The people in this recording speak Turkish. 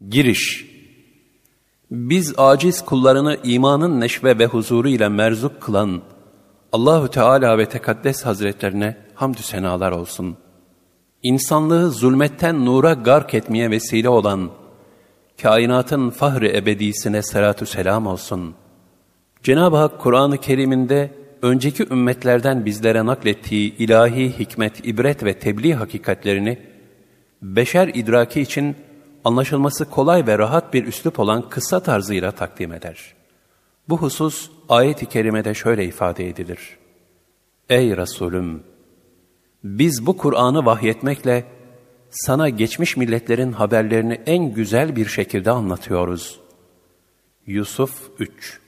Giriş Biz aciz kullarını imanın neşve ve huzuru ile merzuk kılan Allahü Teala ve Tekaddes Hazretlerine hamdü senalar olsun. İnsanlığı zulmetten nura gark etmeye vesile olan kainatın fahri ebedisine selatü selam olsun. Cenab-ı Hak Kur'an-ı Kerim'inde önceki ümmetlerden bizlere naklettiği ilahi hikmet, ibret ve tebliğ hakikatlerini beşer idraki için anlaşılması kolay ve rahat bir üslup olan kısa tarzıyla takdim eder. Bu husus ayet-i kerimede şöyle ifade edilir. Ey Resulüm! Biz bu Kur'an'ı vahyetmekle sana geçmiş milletlerin haberlerini en güzel bir şekilde anlatıyoruz. Yusuf 3